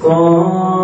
con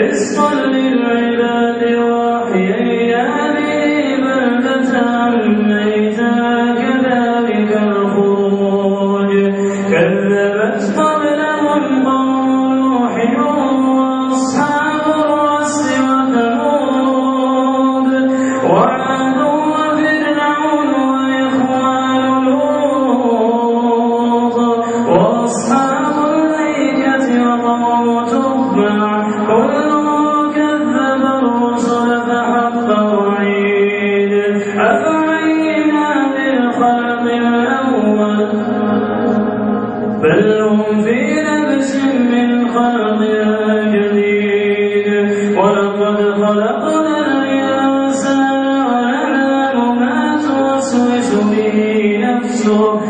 رزقا للعباد بل هم في لبس من خلق جديد. ولقد خلقنا الإنسان ونعلم ما توسوس به نفسه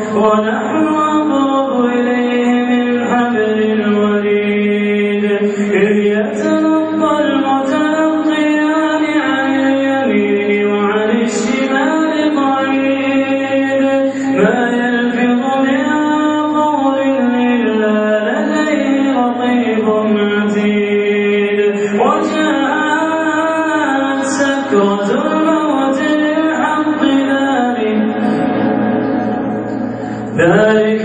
كنت الموت للحق ذلك ذلك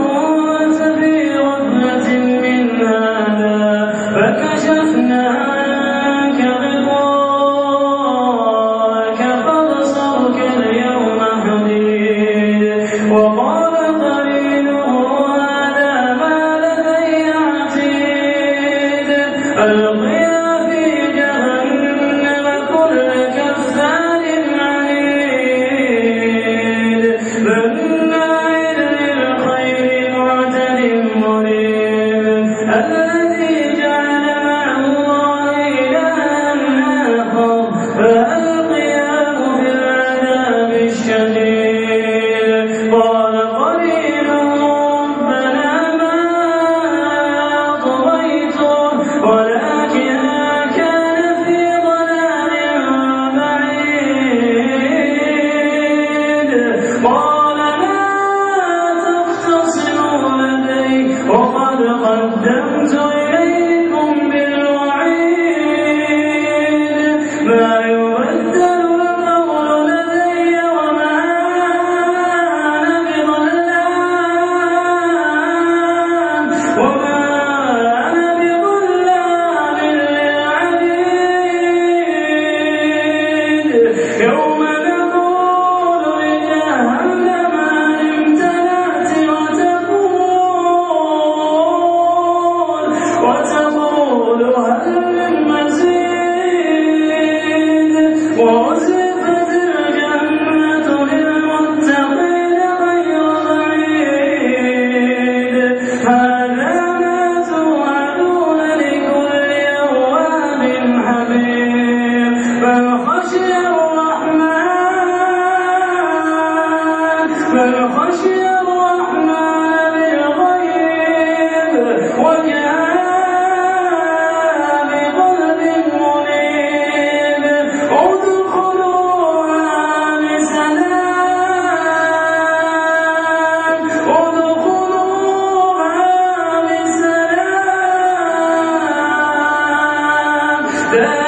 Oh. Yeah.